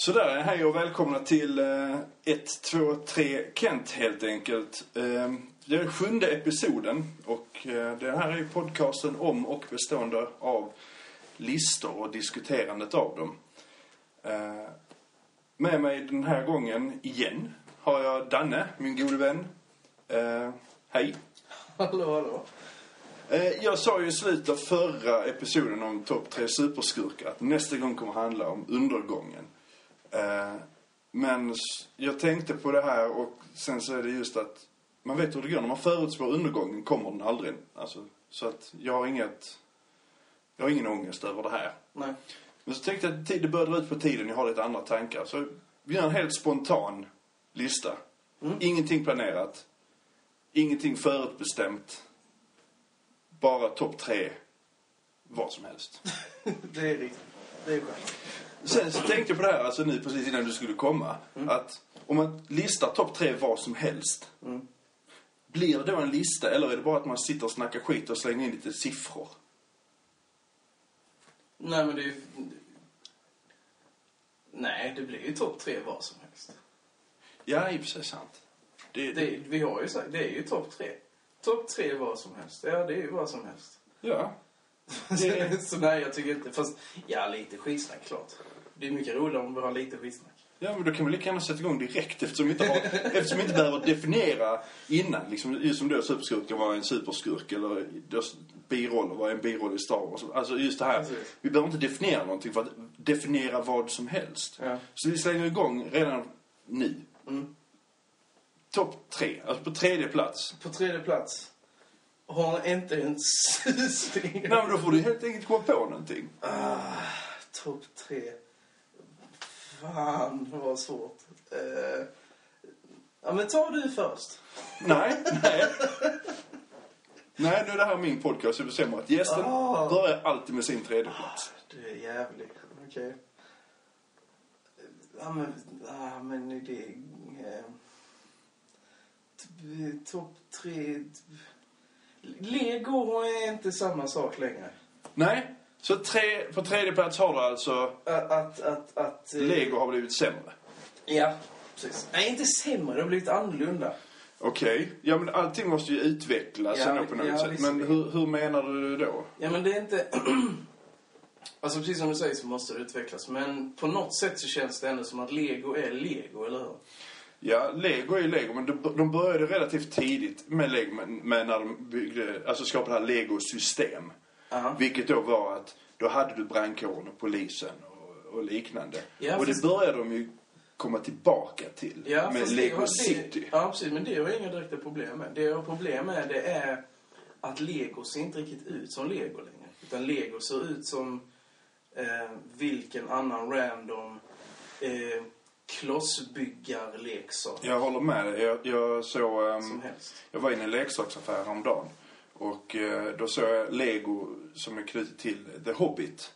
Sådär, hej och välkomna till eh, 1, 2, 3 Kent helt enkelt. Eh, det är sjunde episoden och eh, det här är podcasten om och bestående av listor och diskuterandet av dem. Eh, med mig den här gången igen har jag Danne, min gode vän. Eh, hej. Hallå, hallå. Jag sa ju i slutet av förra episoden om topp tre superskurkar att nästa gång kommer handla om undergången. Eh, Men jag tänkte på det här och sen så är det just att man vet hur det går. När man förutspår undergången kommer den aldrig. Alltså, så att jag har inget... Jag har ingen ångest över det här. Nej. Men så tänkte jag att det börjar dra ut på tiden. Jag har lite andra tankar. Så vi gör en helt spontan lista. Ingenting planerat. Ingenting förutbestämt. Bara topp tre. Vad som helst. Det är riktigt. Det är skönt. Sen så tänkte jag på det här, alltså nu precis innan du skulle komma. Att om man listar topp tre vad som helst. Mm. Blir det då en lista eller är det bara att man sitter och snackar skit och slänger in lite siffror? Nej, men det är ju... Nej, det blir ju topp tre vad som helst. Ja, i och för sig sant. Det, Det, vi har ju sagt, det är ju topp tre. Topp tre vad som helst. Ja, det är ju vad som helst. Ja. Det- Så nej, jag tycker inte... Fast, ja, lite skitsnack klart. Det är mycket roligare om vi har lite skitsnack. Ja, men då kan vi lika gärna sätta igång direkt eftersom vi inte, har, eftersom vi inte behöver definiera innan. Liksom, just som då superskurken var en superskurk eller biroller var en biroll i Star Wars. Alltså just det här. Precis. Vi behöver inte definiera någonting för att definiera vad som helst. Ja. Så vi slänger igång redan nu. Mm. Topp tre, alltså på tredje plats. På tredje plats. Har inte en susning. Nej, men då får du helt enkelt komma på någonting. Ah, topp tre. Fan, vad svårt. Eh, ja, men ta du först. Nej, nej. Nej, nu är det här min podcast. Jag bestämmer att gästen Ah. börjar alltid med sin tredje plats. Du är jävlig. Okej. Ja, men... Ja, men det... Eh, t- Topp tre... Lego är inte samma sak längre. Nej, så tre, på tredje plats har du alltså Att... att, att, att eh, Lego har blivit sämre. Ja, precis. Nej, inte sämre. Det har blivit annorlunda. Okej, ja men allting måste ju utvecklas Ja, ändå på något ja, sätt. visst. Men hur, hur menar du då? Ja, men det är inte... alltså, precis som du säger så måste det utvecklas. Men på något sätt så känns det ändå som att Lego är Lego, eller hur? Ja, Lego är ju Lego, men de, de började relativt tidigt med Lego, med när de byggde, alltså skapade det här Lego-system. Aha. Vilket då var att då hade du brandkåren och polisen och, och liknande. Ja, och det började de ju komma tillbaka till Ja, med Lego det, City. Ja, precis. Men det har jag inga direkta problem med. Det jag har problem med det är att Lego ser inte riktigt ut som Lego längre. Utan Lego ser ut som eh, vilken annan random eh, klossbyggarleksak Jag håller med dig. Jag, jag såg... ehm, som helst. Jag var inne i en leksaksaffär häromdagen. Och eh, då såg jag Lego som är knutet till The Hobbit.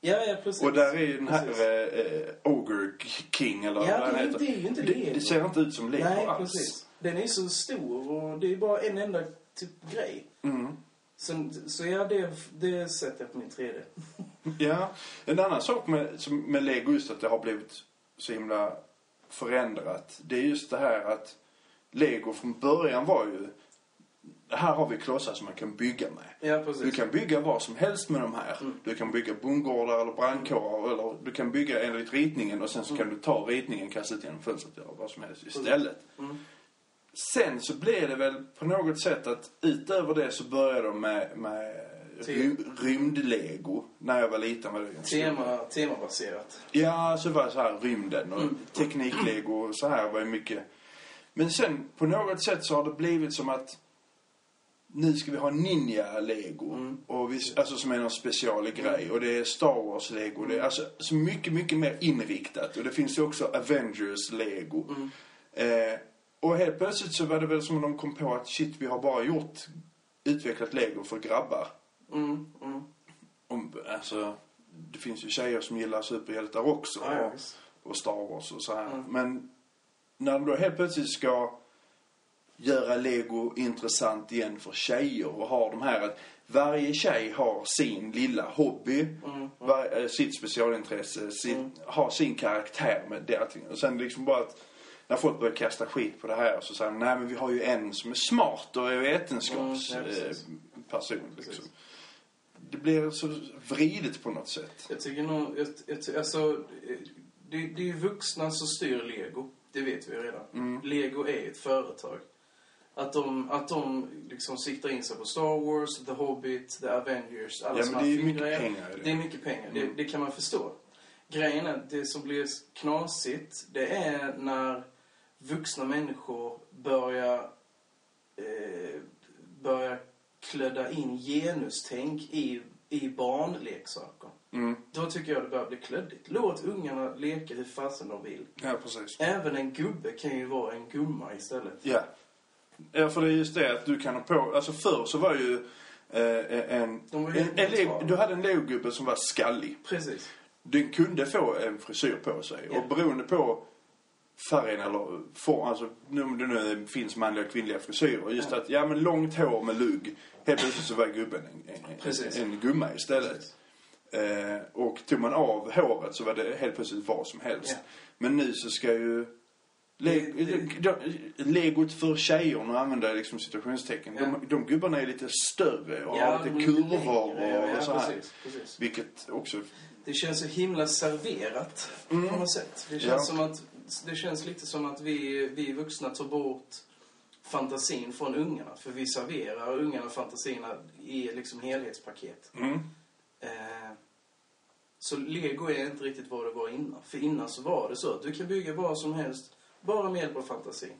Ja, ja, precis. Och där är ju den här eh, Ogre King eller Ja, vad är heter. det är ju inte det, det ser inte ut som Lego Nej, alls. precis. Den är så stor och det är bara en enda typ grej. Mm. Så, så ja, det, det sätter jag på min 3D. Ja. En annan sak med, som, med Lego just att det har blivit så himla förändrat. Det är just det här att Lego från början var ju här har vi klossar som man kan bygga med. Ja, precis. Du kan bygga vad som helst med de här. Mm. Du kan bygga bondgårdar eller brandkårer eller du kan bygga enligt ritningen och sen så kan du ta ritningen, kasta ut genom fönstret och göra vad som helst istället. Mm. Sen så blir det väl på något sätt att utöver det så börjar de med, med rymdlego. När jag var liten var det Tema, temabaserat. Ja, så var det så här rymden och Mm. tekniklego och så här var ju mycket. Men sen på något sätt så har det blivit som att nu ska vi ha ninja-lego. Mm. Och vi, alltså som är någon special grej. Och det är Star Wars-lego. Det är alltså så mycket, mycket mer inriktat. Och det finns ju också Avengers-lego. Mm. Eh, och helt plötsligt så var det väl som om de kom på att shit, vi har bara gjort utvecklat lego för grabbar. Mm, mm. Om, alltså, det finns ju tjejer som gillar superhjältar också. Ja, och, och Star Wars och så här. Mm. Men när de då helt plötsligt ska göra lego intressant igen för tjejer och ha de här att varje tjej har sin lilla hobby, Mm, eh, sitt specialintresse, sin, har sin karaktär med det. allting. Och sen liksom bara att när folk börjar kasta skit på det här så säger de, nej men vi har ju en som är smart och är Mm, vetenskapsperson. precis. person liksom. Det blir så vridet på något sätt. Jag tycker nog, jag, jag, ty- alltså, eh, det, det är ju vuxna som styr Lego. Det vet vi ju redan. Mm. Lego är ett företag. Att de, att de liksom siktar in sig på Star Wars, The Hobbit, The Avengers, alla Ja, men det är mycket filmgrejer. pengar det. Det är mycket pengar, Mm. det, det kan man förstå. Grejen är, det som blir knasigt, det är när vuxna människor börjar, eh, börjar klödda in genustänk i, i barnleksaker. Mm. Då tycker jag det börjar bli klöddigt. Låt ungarna leka hur fasen de vill. Ja, precis. Även en gubbe kan ju vara en gumma istället. Ja. Ja, för det är just det att du kan ha på... Alltså förr så var ju eh, en... De var ju en, en du hade en legogubbe som var skallig. Precis. Den kunde få en frisyr på sig. Ja. Och beroende på färgen eller form, alltså nu om det nu finns manliga och kvinnliga frisyrer. Just Ja. att, ja men långt hår med lugg. Helt plötsligt så var gubben en, en, en, en gumma istället. Precis. Eh, och tog man av håret så var det helt plötsligt vad som helst. Ja. Men nu så ska ju... Le Legot för tjejer, nu använder jag liksom situationstecken. Ja. De, de gubbarna är lite större och Ja, har lite kurvor längre, och, ja, så här. Precis, precis. Vilket också... Det känns så himla serverat Mm. på något sätt. Det känns, som att, det känns lite som att vi, vi vuxna tar bort fantasin från ungarna. För vi serverar ungarna fantasierna i liksom helhetspaket. Mm. Eh, så Lego är inte riktigt vad det var innan. För innan så var det så att du kan bygga vad som helst bara med hjälp av fantasin.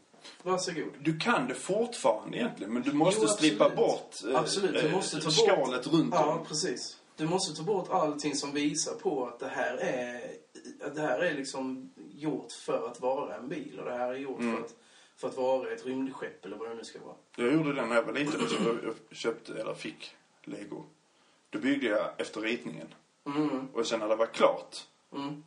Varsågod. Du kan det fortfarande egentligen, men du måste Jo, absolut. bort eh, Absolut, du eh, måste ta bort- skalet runt Ja, om. precis. Du måste ta bort allting som visar på att det här är, att det här är liksom gjort för att vara en bil. Och det här är gjort Mm. för, att, för att vara ett rymdskepp eller vad det nu ska vara. Jag gjorde det när jag var liten. Så jag köpte, eller fick, Lego. Då byggde jag efter ritningen. Mm, Och sen när det var klart mm,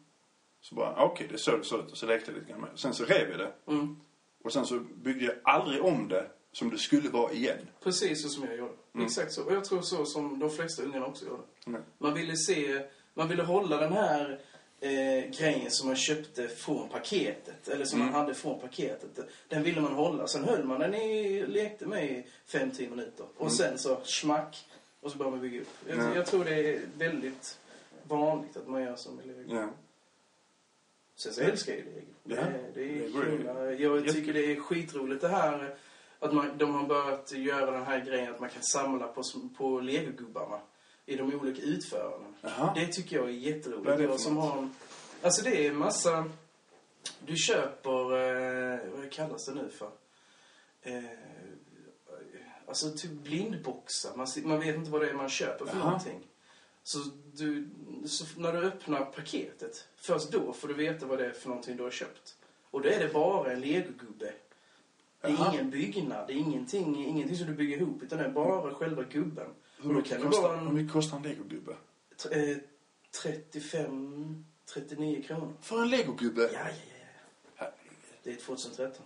så bara, ah, okej, det såg det så ut. Och så lekte jag lite grann med. Sen så rev jag det. mm. Och sen så byggde jag aldrig om det som det skulle vara igen. Precis så som jag gjorde. Mm. Exakt så. Och jag tror så som de flesta ungarna också gjorde. Mm. Man ville se, man ville hålla den här eh, grejen som man köpte från paketet. Eller som Mm. man hade från paketet. Den ville man hålla. Sen höll man den i, lekte med i 5-10 minuter. Och sen så smack. Och så började man bygga upp. Jag, Mm. jag tror det är väldigt vanligt att man gör så med Lego. Sen så älskar jag ju Lego. Ja, Det, det är himla, jag tycker det är skitroligt det här att man, de har börjat göra den här grejen att man kan samla på, på legogubbarna i de olika utförandena. Jaha. Det tycker jag är jätteroligt. Vad är det som har, en- alltså det är en massa... Du köper, eh, vad kallas det nu för? Eh, alltså typ blindboxar. Man, man vet inte vad det är man köper för Jaha. någonting. Så, du, så när du öppnar paketet, först då får du veta vad det är för någonting du har köpt. Och då är det bara en legogubbe. Det är Jaha. ingen byggnad, det är ingenting, ingenting som du bygger ihop, utan det är bara själva gubben. Hur mycket, kostar, vara hur en mycket kostar en legogubbe? eh, 35, 39 kronor. För en legogubbe? Ja, ja, ja. Ja. Det är 2013.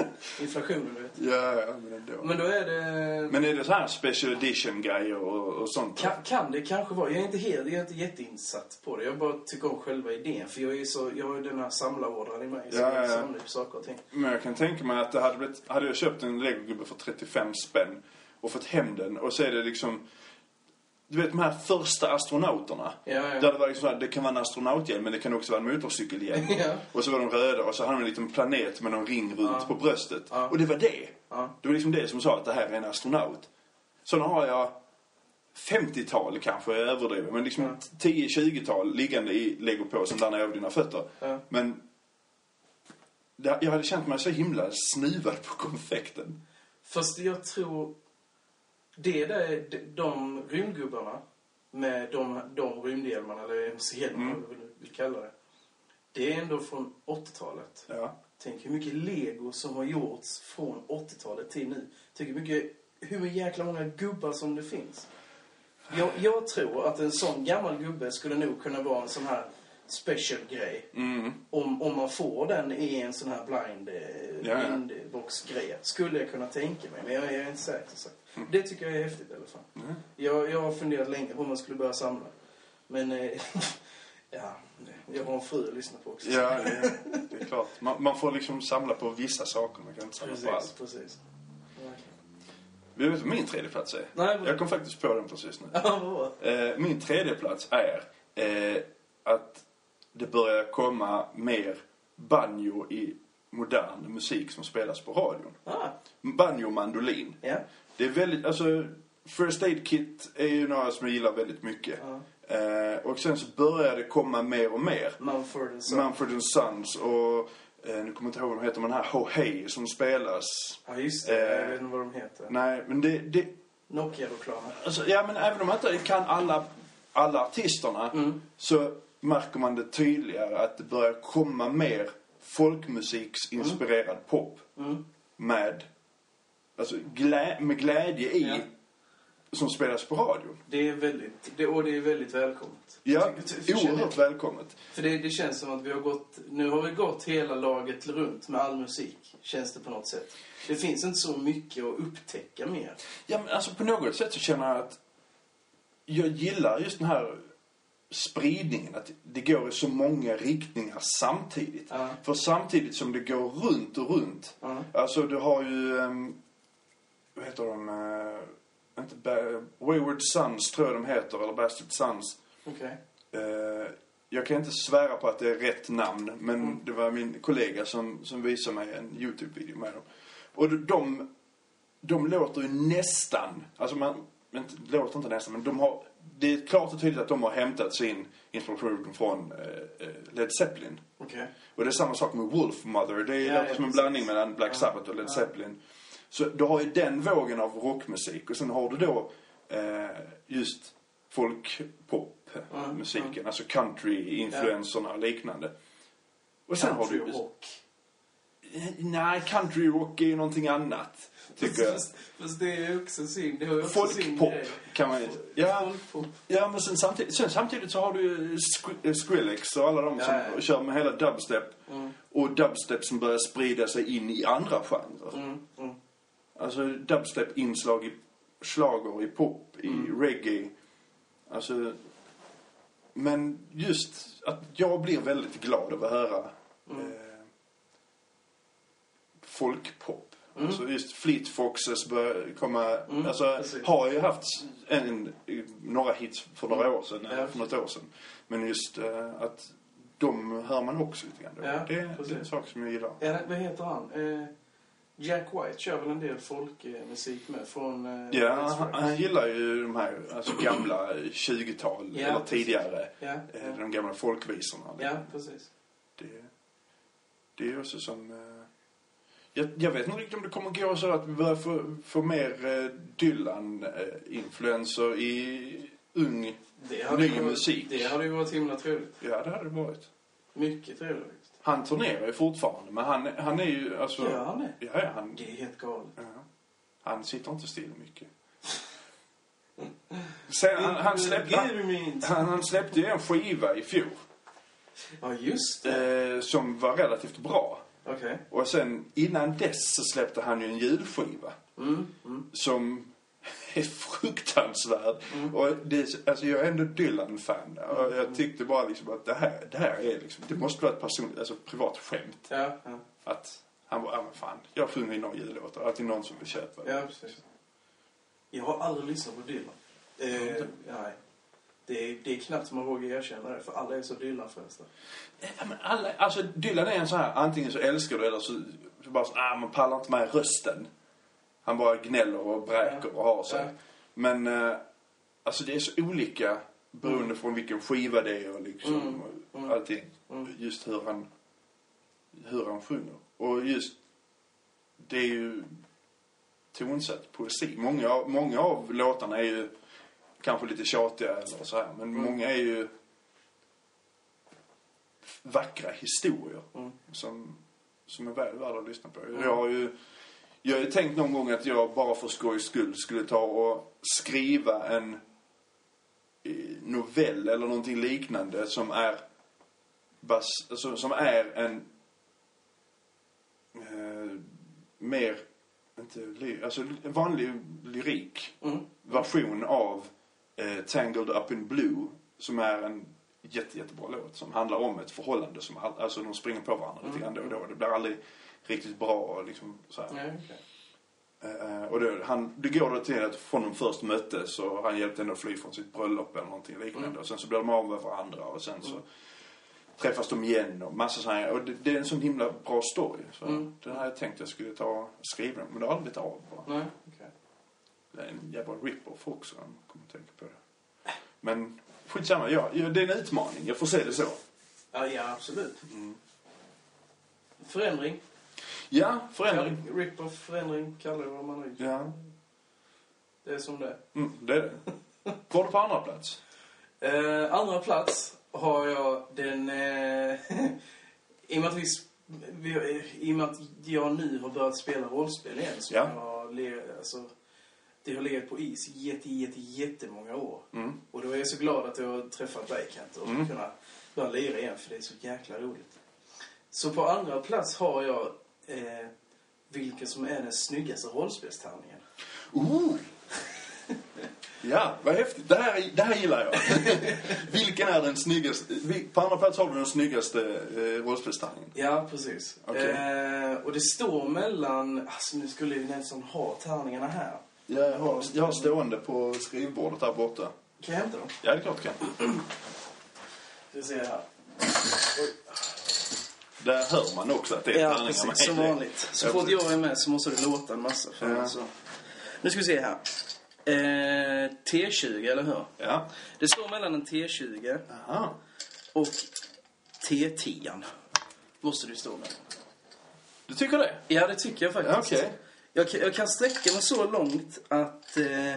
Inflationen, du vet. Ja, ja, men ändå. Men då är det... Men är det så här special edition grejer och, och sånt? Kan, kan det kanske vara. Jag är inte helt, jag är inte jätteinsatt på det. Jag bara tycker om själva idén. För jag är så, jag har ju den här samlarordern i mig. Så Ja, ja, jag ja. samlar saker och ting. Men jag kan tänka mig att det hade blivit, hade jag köpt en legogubbe för 35 spänn och fått hem den och så är det liksom du vet de här första astronauterna. Ja, ja. Där det var liksom så här, det kan vara en astronauthjälm men det kan också vara en motorcykelhjälm. Ja. Och så var de röda och så hade de en liten planet med någon ring runt Ja. på bröstet. Ja. Och det var det. Det var liksom det som sa att det här är en astronaut. Sådana har jag 50-tal kanske, jag överdriver. Men liksom Ja. 10-20-tal liggande i legopåsen där nere över dina fötter. Men jag hade känt mig så himla snuvad på konfekten. Fast jag tror... Det där, de- de rymdgubbarna med de, de rymdhjälmarna, eller MC-hjälmarna, Mm. vad du vill kalla det. Det är ändå från 80-talet. Ja. Tänk hur mycket lego som har gjorts från 80-talet till nu. Tänk hur mycket, hur jäkla många gubbar som det finns. Jag, jag tror att en sån gammal gubbe skulle nog kunna vara en sån här special grej. Mm. Om, om man får den i en sån här blind eh, Ja, ja. inbox-grej. Skulle jag kunna tänka mig, men jag, jag är inte säker. Så. Mm. Det tycker jag är häftigt i alla fall. Jag, jag har funderat länge på om man skulle börja samla. Men, eh, ja, jag har en fru att lyssna på också. Ja, det, det är klart. Man, man får liksom samla på vissa saker. Man kan inte samla på Precis, allt. precis. Vet du vad min tredje plats är? Nej, men- Jag kom faktiskt på den precis nu. Ja. Eh, min tredje plats är eh, att det börjar komma mer banjo i modern musik som spelas på radion. Ah, Banjo och mandolin. ja. Det är väldigt, alltså First Aid Kit är ju några som jag gillar väldigt mycket. ja. Eh, och sen så börjar det komma mer och mer. Mumford and Sons. Mumford Sons och eh, nu kommer jag inte ihåg vad de heter, men den här Ho Hey som spelas. Ja, just det. Eh, jag vet inte vad de heter. Nej, men det, det Nokia-reklamen. alltså, ja men även om man inte kan alla, alla artisterna Mm. så märker man det tydligare att det börjar komma mer folkmusiksinspirerad pop Mm. med, alltså, glä, med glädje i Ja. som spelas på radion. Det är väldigt, det, och det är väldigt välkommet. Ja, Tycker- oerhört välkommet. För det, det känns som att vi har gått, nu har vi gått hela laget runt med all musik, känns det på något sätt. Det finns inte så mycket att upptäcka mer. Ja, men alltså på något sätt så känner jag att jag gillar just den här spridningen. Att det går i så många riktningar samtidigt. Ja. För samtidigt som det går runt och runt. Ja. Alltså du har ju, um, vad heter de? Uh, inte ba- Wayward Sons tror jag de heter, eller Bastard Sons. Okej. Eh, jag kan inte svära på att det är rätt namn, men Mm. det var min kollega som, som visade mig en YouTube-video med dem. Och de, de låter ju nästan, alltså man, inte, låter inte nästan, men de har, det är klart och tydligt att de har hämtat sin inspiration från eh, eh, Led Zeppelin. Okej. Och det är samma sak med Wolf Mother. Det är Ja, som en blandning mellan Black. Sabbath och Led Ja. Zeppelin. Så du har ju den vågen av rockmusik och sen har du då eh, just folkpopmusiken, Ja, alltså country-influenserna och liknande. Och sen har du rock. Nej, country rock är ju någonting annat, tycker jag. Fast, fast det är också sin Folkpop kan man ju... Ja, ja men sen samtidigt, sen samtidigt så har du ju eh, Skrillex och alla de Ja, som ja. kör med hela dubstep. Mm. Och dubstep som börjar sprida sig in i andra genrer. Mm. Mm. Alltså dubstep-inslag i schlager, i pop, i Mm. reggae. Alltså... Men just att jag blir väldigt glad över att höra Mm. eh, folkpop. Mm. Alltså just Fleet Foxes börjar komma... Mm, alltså precis. har ju haft en, några hits för några Mm. år sedan, Ja, eller för något år sedan. Men just eh, att de hör man också lite grann då. Ja, det, det är en sak som jag gillar. Ja, vad heter han? Eh, Jack White kör väl en del folkmusik med från... Eh, Ja, Let's han, gillar ju de här alltså gamla 20-tal Ja, eller tidigare. Ja. De gamla folkvisorna. ja, precis. Det, det är också som... eh, Jag, jag vet inte riktigt om det kommer gå så att vi börjar få, få mer eh, Dylan-influenser i ung, ny varit- musik. Det hade ju varit himla trevligt. Ja, det hade det varit. Mycket trevligt. Han turnerar ju fortfarande, men han, han är ju alltså... Gör han det? Ja, ja, han, Det är helt galet. ja. Han sitter inte still mycket. Sen, han, han, släppte, Give me han, han släppte ju en skiva i fjol. Ja, just det. Eh, som var relativt bra. Okej. Och sen innan dess så släppte han ju en julskiva. Mm, mm. Som är fruktansvärd. Och det, alltså jag är ändå Dylan-fan. Och jag tyckte bara liksom att det här, det här är liksom, det måste vara ett personligt, alltså privat skämt. Ja, ja. Att han bara, ja men fan, jag sjunger i någon jullåt och alltid någon som vill köpa det. ja, precis. Jag har aldrig lyssnat på Dylan. Eh, nej. Det är, det är knappt som man vågar erkänna det, för alla är så Dylan-frälsta. Ja, men alla, alltså Dylan är en sån här, antingen så älskar du eller så, så bara så, ah, man pallar inte med rösten. Han bara gnäller och bräker och har sig. Men, eh, alltså det är så olika beroende från vilken skiva det är och liksom Mm. Mm. allting. Mm. Just hur han, hur han sjunger. Och just, det är ju tonsatt poesi. Många, av- många av låtarna är ju kanske lite tjatiga eller så här, men Mm. många är ju vackra historier Mm. som, som är väl värda att lyssna på. Jag har ju jag har ju tänkt någon gång att jag bara för skojs skull skulle ta och skriva en eh, novell eller någonting liknande som är bas, alltså, som är en eh, mer, inte, alltså en vanlig lyrik Mm. version av eh, Tangled Up in Blue som är en jätte, jättebra låt som handlar om ett förhållande som all- alltså de springer på varandra lite grann då och då. Det blir aldrig riktigt bra liksom så här. Nej, okej. Eh, och det, han, det går då till att från de först möttes och han hjälpte henne att fly från sitt bröllop eller någonting liknande. Mm. Och sen så blir de av med varandra och sen så träffas de igen och massa sådana. Och det, det är en sån himla bra story. Så Mm. Den här jag tänkte jag skulle ta skriva men det har aldrig blivit av bara. Nej, okej. Det är en jävla rip-off också om man kommer att tänka på det. Men skitsamma, ja, det är en utmaning. Jag får se det så. Ja, ja, absolut. Mm. Förändring. Ja, förändring. Rip-off, förändring, kalla det vad man vill. Ja, Det är som det mm, det är det. Var du på andra plats? Eh, andra plats har jag den... Eh, I och med att vi, vi... I och med att jag nu har börjat spela rollspel igen så Ja. har alltså, det har legat på is jätte, jätte, jättemånga år. Mm. Och då är jag så glad att jag har träffat dig Kent och Mm. kunna börja lira igen för det är så jäkla roligt. Så på andra plats har jag eh, vilken som är den snyggaste rollspelstärningen. Ooh. Ja, vad häftigt. Det här, det här gillar jag. Vilken är den snyggaste? vi- På andra plats har du den snyggaste eh, rollspelstärningen. Ja, precis. Okej. Eh, och det står mellan... Alltså nu skulle vi nästan ha tärningarna här. Ja, jag har, jag har stående på skrivbordet där borta. Kan jag hämta dem? Ja, det är klart du kan. Ska se här. Där hör man också att det är Ja, precis. Som vanligt. Så Ja, fort precis. jag är med så måste det låta en massa. För Ja. så. Nu ska vi se här. Eh, T20, eller hur? Ja. Det står mellan en T20 Aha. och T10. Måste du stå med. Du tycker det? Ja, det tycker jag faktiskt. Ja, okej. jag, kan- jag kan sträcka mig så långt att... Eh,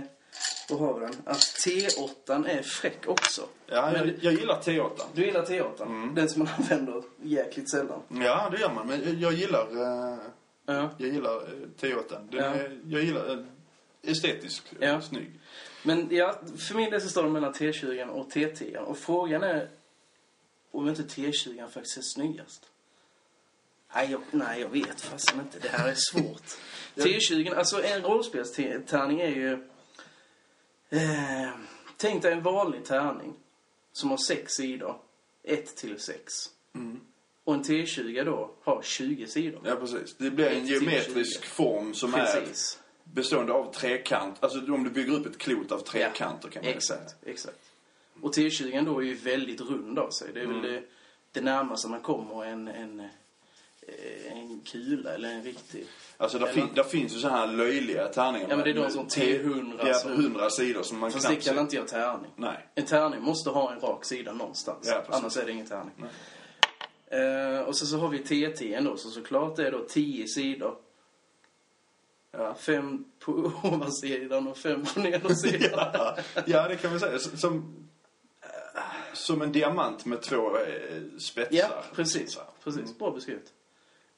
vad har vi den? Att T8 är fräck också. Ja, Men jag, du- jag gillar T8. Du gillar T8? Mm. Den som man använder jäkligt sällan. Ja, det gör man. Men jag- jag gillar, eh, Ja. jag gillar eh, T8. Den Ja. är, jag gillar eh, estetisk, eh, Ja. snygg. Men ja, för min del så står det mellan T20 och T10. Och frågan är om inte T20 faktiskt är snyggast. Nej, jag, nej, jag vet fasen inte. Det här är svårt. T20, alltså en rollspelstärning är ju... Eh, tänk dig en vanlig tärning som har sex sidor. 1 till 6. Mm. Och en T20 då har 20 sidor. Ja, precis. Det blir en geometrisk 20. form som Precis. är bestående av trekant. Alltså om du bygger upp ett klot av trekanter kan man Exakt, säga. exakt. Och T20 då är ju väldigt rund av sig. Det är Mm. väl det, det närmaste man kommer en, en, en kula eller en riktig... Alltså där, Eller- fin, där finns ju så här löjliga tärningar. Ja, men det är de som T- T100 Ja, som- 100 sidor som man Fast det knappt kallar inte jag tärning. Nej. En tärning måste ha en rak sida någonstans. Ja. Annars är det ingen tärning. Eh, och så, så har vi TT då, så såklart det är då 10 sidor. Ja. Fem på ovansidan och fem på nedersidan. ja, ja, det kan man säga. Som, som en diamant med två eh, spetsar. Ja, precis. Precis, bra beskrivet.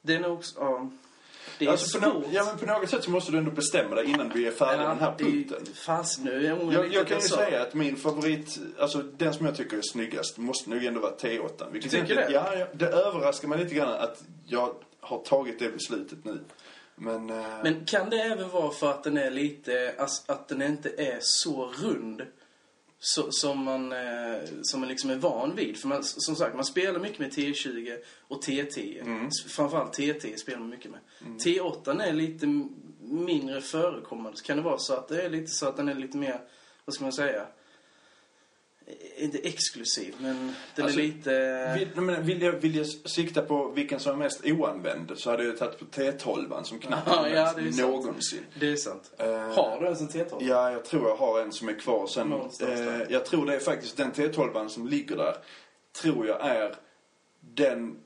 Den är också... Ja, det är Alltså, svårt. ja, men på något sätt så måste du ändå bestämma dig innan vi är färdiga med den här det punkten. Fast nu är jag, Jag, jag kan ju säga att min favorit, alltså den som jag tycker är snyggast, måste nog ändå vara T8. Vilket Tycker egentligen- det? Ja, ja, det överraskar mig lite grann att jag har tagit det beslutet nu. Men, eh, Men kan det även vara för att den är lite, alltså, att den inte är så rund så, som man, eh, som man liksom är van vid? För man, som sagt, man spelar mycket med T20 och TT. Mm. S- Framförallt TT spelar man mycket med. T8 är lite mindre förekommande. Kan det vara så att det är lite så att den är lite mer, vad ska man säga? Inte exklusiv, men den Alltså, är lite... vill, men vill, jag, vill jag sikta på vilken som är mest oanvänd så hade jag tagit på T12 som knappt Ja, ja, det är sant. någonsin. Det är sant. Eh, Har du ens en T12? Ja, jag tror jag har en som är kvar sen. Eh, jag tror det är faktiskt den T12 som ligger där. Tror jag är den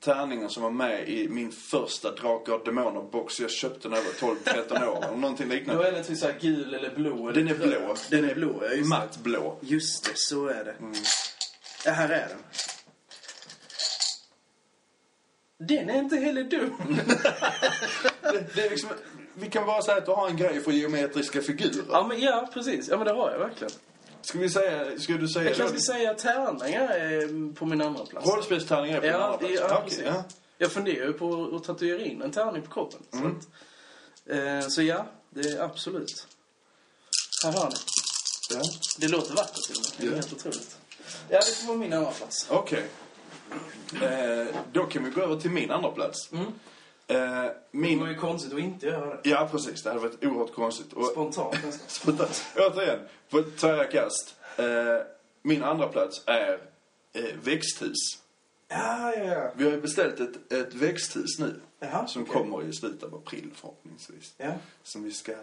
tärningen som var med i min första Drakar och Demoner-box jag köpte när jag var 12-13 år. Eller någonting Då liknande. är den typ såhär gul eller blå. Eller Den är grön. blå. Den är blå, ja. Just. Matt blå. Just det, så är det. Mm. Ja, här är den. Den är inte heller dum. Det, det är liksom, vi kan bara säga att du har en grej för geometriska figurer. ja, men, ja, precis. Ja, men det har jag verkligen. Ska vi säga, ska du säga Jag kanske ska säga tärningar är på min andra plats. Rollspelstärningar är på Ja, andra plats? ja, Okej, precis. ja. Jag funderar ju på att tatuera in en tärning på kroppen. Så, Mm. att, eh, så ja, det är absolut. Här har ni. ja. Det låter vackert till och med. Det är Ja. helt otroligt. Ja, det får vara min andra plats. Okej. Eh, då kan vi gå över till min andra plats. Mm. Eh, Det var min... ju konstigt att inte göra det. Ja, precis. Det hade varit oerhört konstigt. Och, Spontant nästan. Sluta. Återigen, på tvära kast. Eh, min andra plats är eh, växthus. Ja, ja, ja. Vi har ju beställt ett, ett växthus nu. Jaha, Som okej. kommer i slutet av april förhoppningsvis. Ja. Som vi ska eh,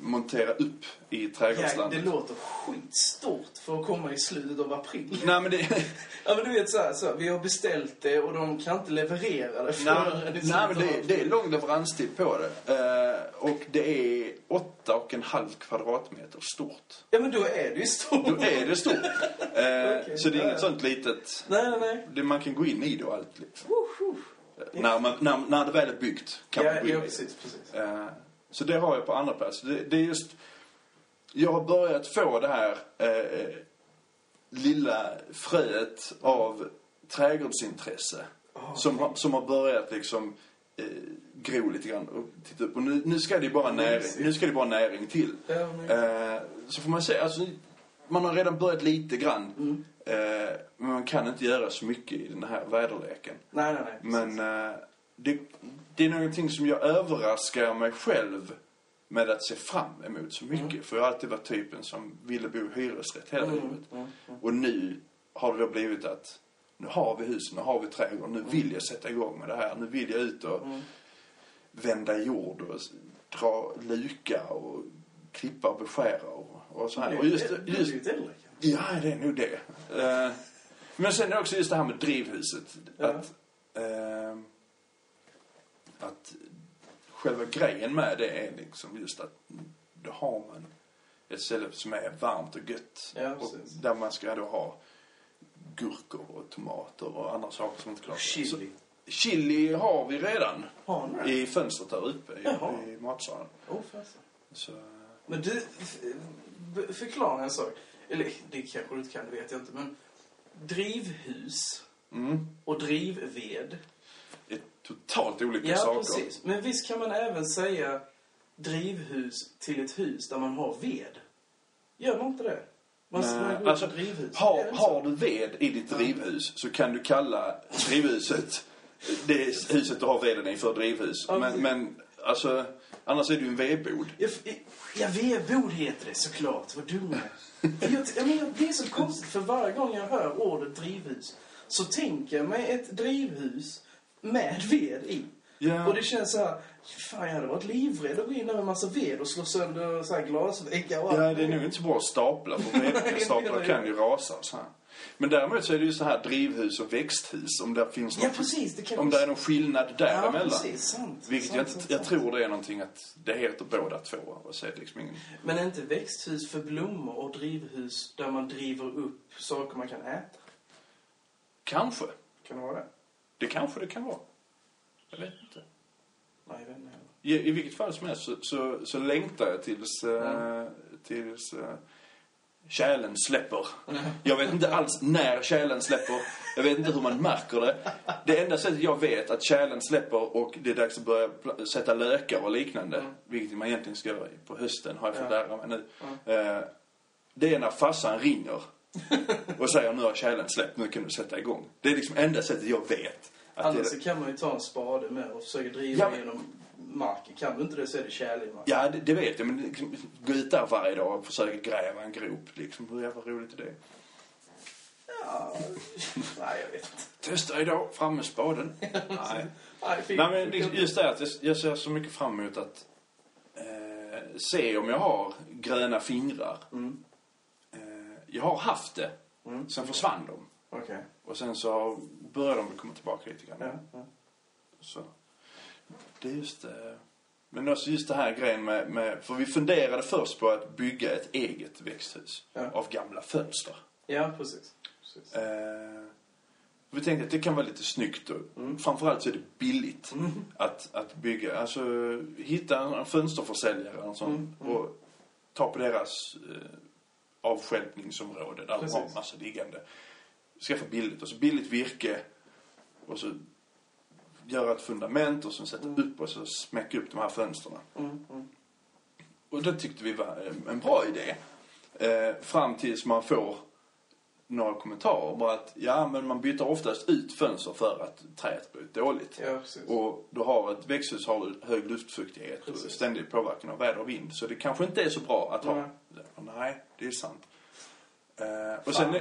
montera upp i ja, trädgårdslandet. det låter skitstort för att komma i slutet av april. Nej men det... Ja, men du vet så här, så här, vi har beställt det och de kan inte leverera det Nej, förrän nej slutet men det, det är lång leveranstid på det. Eh, och det är åtta och en halv kvadratmeter stort. Ja, men då är det ju stort. Då är det stort. Eh, Okej, så det är ja, inget ja. sånt litet... Nej, nej, nej. Det man kan gå in i det och allt liksom. Woof. När, man, när, när det väl är byggt kan Ja, man gå in ja, precis, precis. Eh, Så det har jag på andra plats. Det, det är just... Jag har börjat få det här eh, lilla fröet av trädgårdsintresse. Ah, som, har, som har börjat liksom eh, gro lite grann och titta upp. Och nu, nu ska det bara näring, nu ska det bara näring till. Ja, Eh, så får man säga, alltså, man har redan börjat lite grann. Mm. Eh, men man kan inte göra så mycket i den här väderleken. Nej, nej, nej. precis. Men eh, det, det är någonting som jag överraskar mig själv med att se fram emot så mycket. För jag har alltid varit typen som ville bo i hyresrätt hela Mm, livet. mm, mm. Och nu har det då blivit att nu har vi hus, nu har vi trädgård, nu vill jag sätta igång med det här. Nu vill jag ut och Mm. vända jord och dra luka och klippa och beskära och, och så här. Och just, är just, Ja, det är nog det. Eh, men sen är det också just det här med drivhuset. Ja. Att, eh, att själva grejen med det är liksom just att då har man ett ställe som är varmt och gött. Ja, och där man ska då ha gurkor och tomater och andra saker som inte klarar sig. Chili. Så, chili har vi redan Har i fönstret där uppe i, Jaha. i matsalen. Fasen. Så, Men du, förklara en sak. Eller, det kanske du inte kan, det vet jag inte. Men drivhus mm, och drivved. det är totalt olika Ja, saker. precis. Men visst kan man även säga drivhus till ett hus där man har ved? Gör man inte det? Man Nej, alltså, drivhus. Har, har du ved i ditt drivhus så kan du kalla drivhuset det huset du har veden i för drivhus. Ja, Men, men alltså, annars är ju en vedbod. Ja, Ja, vedbod heter det såklart. Vad dum jag är. Det är så konstigt för varje gång jag hör ordet drivhus så tänker jag mig ett drivhus med ved i. Ja. Och det känns så här, fan jag hade varit livrädd att gå in där med en massa ved och slå sönder så här glasväggar och Ja, allt. det är nog inte så bra att stapla för det- kan ju rasa så här. Men däremot så är det ju så här drivhus och växthus om det finns Ja, något, precis. Det om det är någon skillnad Ja, däremellan. precis. Sant. Vilket sant, jag, sant, jag tror det är någonting att det heter båda två. Och så är liksom ingen... Men är inte växthus för blommor och drivhus där man driver upp saker man kan äta? Kanske. Kan det vara det? Det kanske det kan vara. Jag vet inte. Nej, jag vet inte. I, I vilket fall som helst så, så, så längtar jag tills, eh, tills eh, kärlen släpper. Jag vet inte alls när kärlen släpper. Jag vet inte hur man märker det. Det enda sättet jag vet att kärlen släpper och det är dags att börja sätta lökar och liknande, Mm. vilket man egentligen ska göra på hösten, har jag fått lära mig nu. Eh, det är när farsan ringer och säger nu har kärlen släppt, nu kan du sätta igång. Det är liksom enda sättet jag vet. Annars det, så kan man ju ta en spade med och försöka driva Ja, men- genom marken. Kan du inte det så är det kärlek i marken. Ja, det, det vet jag. Men liksom, gå ut där varje dag och försöka gräva en grop. Liksom, hur jävla roligt är det? Ja, nej, jag vet inte. Testa idag, fram med spaden. Nej. Nej, men just det att jag, jag ser så mycket fram emot att eh, se om jag har gröna fingrar. Mm. Eh, jag har haft det. Mm. Sen försvann de. Okej. Och sen så började de komma tillbaka lite grann. Ja, ja. Så. Det är just det. Men också just det här grejen med, med... För vi funderade först på att bygga ett eget växthus. Ja. Av gamla fönster. ja precis. precis. Eh, vi tänkte att det kan vara lite snyggt och Mm. framförallt så är det billigt att, att bygga. Alltså hitta en fönsterförsäljare eller sånt Mm, mm. och ta på deras eh, avstjälpningsområde där de har Precis. massa liggande. Skaffa billigt och så billigt virke och så göra ett fundament och så sätta upp och så smäcka upp de här fönstren. Mm, mm. Och det tyckte vi var en bra idé. Eh, fram tills man får några kommentarer bara att ja men man byter oftast ut fönster för att träet blir dåligt. Ja. Och du har ett växthus har hög luftfuktighet och Precis. ständig påverkan av väder och vind. Så det kanske inte är så bra att ha. Nej. Nej, det är sant. Eh, och, sen,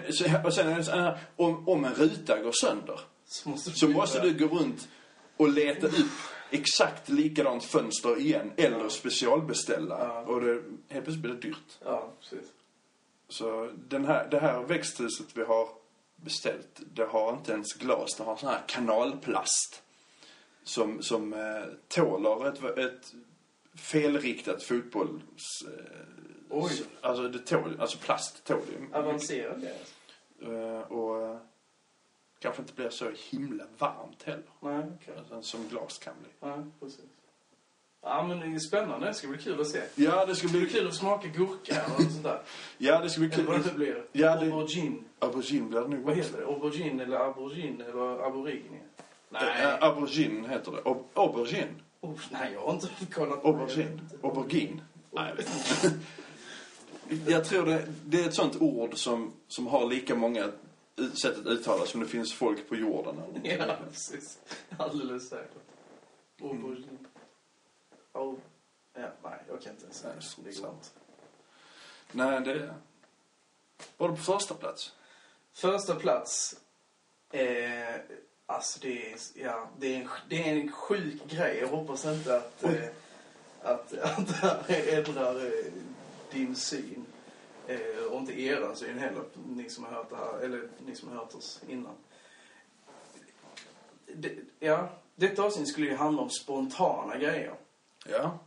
och sen är det så här, om, om en ruta går sönder Så måste, så måste du gå runt och leta upp exakt likadant fönster igen eller specialbeställa. Ja. Och det, helt plötsligt blir det dyrt. Ja, precis. Så den här, det här växthuset vi har beställt, det har inte ens glas. Det har sån här kanalplast. Som, som eh, tåler ett, ett felriktat fotbolls... Eh, Oj. Alltså, det tål, alltså plast tål ju. Avancerad det. Eh, och kanske inte blir så himla varmt heller. Nej, okej. Alltså, som glas kan bli. Nej, precis. Ja, men det är spännande. Det ska bli kul att se. Ja, det ska Det blir bli kul att smaka gurka och sånt där. Ja, det ska bli Eller vad det kul. blir. Ja, det- Aubergine. Aubergine blir det nog Vad heter det? Aubergine eller aubergine eller aborigine? Eh, aubergine heter det. Au- Aubergine. Oh, nej, jag har inte kollat på det. Aubergine. Aubergine. Nej, jag vet inte. Jag tror det, det är ett sånt ord som, som har lika många sätt att uttala som det finns folk på jorden. eller. Ja, precis. Alldeles säkert. Aubergine. Oh. Ja, nej, jag kan inte ens säga Nej, det. Det inte. Nej, det... Var det på första plats? Första plats. Eh, alltså det är, ja, det, är en, det är en sjuk grej. Jag hoppas inte att, eh, att, att det här ändrar eh, din syn. Eh, och inte eran syn heller, ni som har hört det här, eller ni som har hört oss innan. Det, ja, detta avsnitt skulle ju handla om spontana grejer. Ja.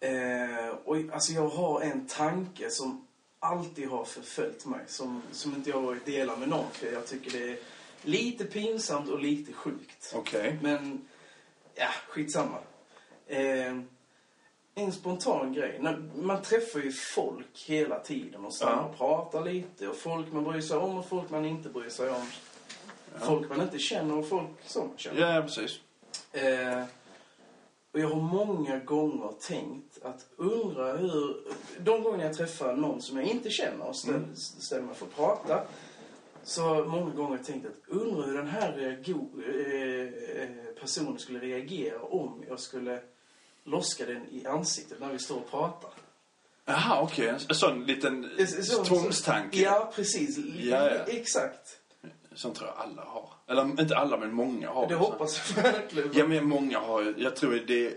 Eh, och alltså jag har en tanke som alltid har förföljt mig. Som, som inte jag delar med någon. För jag tycker det är lite pinsamt och lite sjukt. Okej. Men, ja, skitsamma. Eh, en spontan grej. När, man träffar ju folk hela tiden och stannar Ja. och pratar lite. Och folk man bryr sig om och folk man inte bryr sig om. Folk man inte känner och folk som man känner. Ja, precis. Eh, och jag har många gånger tänkt att undra hur... De gånger jag träffar någon som jag inte känner och ställer, ställer mig för att prata. Så har jag många gånger tänkt att undra hur den här reago, eh, eh, personen skulle reagera om jag skulle loska den i ansiktet när vi står och pratar. Jaha, okej. En, en sån liten Så- tvångstanke. Ja, precis. Ja, ja. Exakt. Sånt tror jag alla har. Eller inte alla, men många har Det så. hoppas jag verkligen. Ja, men många har ju, jag tror det är